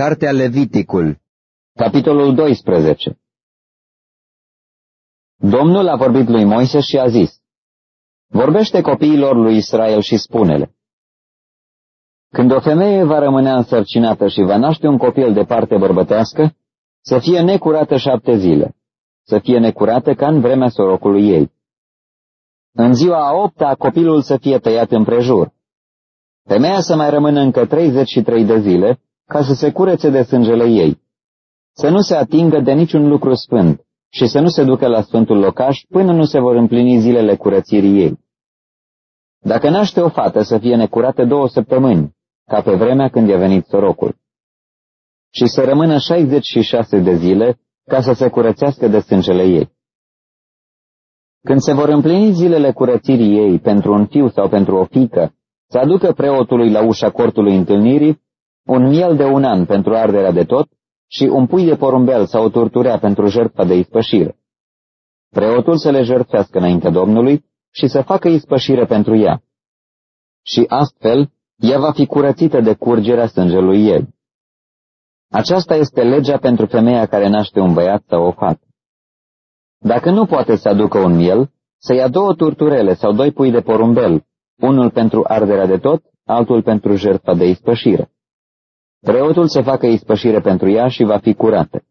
Cartea Leviticul Capitolul 12 Domnul a vorbit lui Moise și a zis, Vorbește copiilor lui Israel și spune-le, Când o femeie va rămâne însărcinată și va naște un copil de parte bărbătească, să fie necurată șapte zile, să fie necurată ca în vremea sorocului ei. În ziua a opta, copilul să fie tăiat împrejur. Femeia să mai rămână încă 33 de zile, ca să se curețe de sângele ei, să nu se atingă de niciun lucru sfânt și să nu se ducă la sfântul locaș până nu se vor împlini zilele curățirii ei. Dacă naște o fată să fie necurată două săptămâni, ca pe vremea când i-a venit sorocul, și să rămână 66 de zile ca să se curățească de sângele ei. Când se vor împlini zilele curățirii ei pentru un fiu sau pentru o fică, să aducă preotului la ușa cortului întâlnirii un miel de un an pentru arderea de tot și un pui de porumbel sau o turturea pentru jertfa de ispășire. Preotul să le jertfească înainte Domnului și să facă ispășire pentru ea. Și astfel, ea va fi curățită de curgerea sângelui ei. Aceasta este legea pentru femeia care naște un băiat sau o fată. Dacă nu poate să aducă un miel, să ia două turturele sau doi pui de porumbel, unul pentru arderea de tot, altul pentru jertfa de ispășire. Preotul să facă ispășire pentru ea și va fi curată.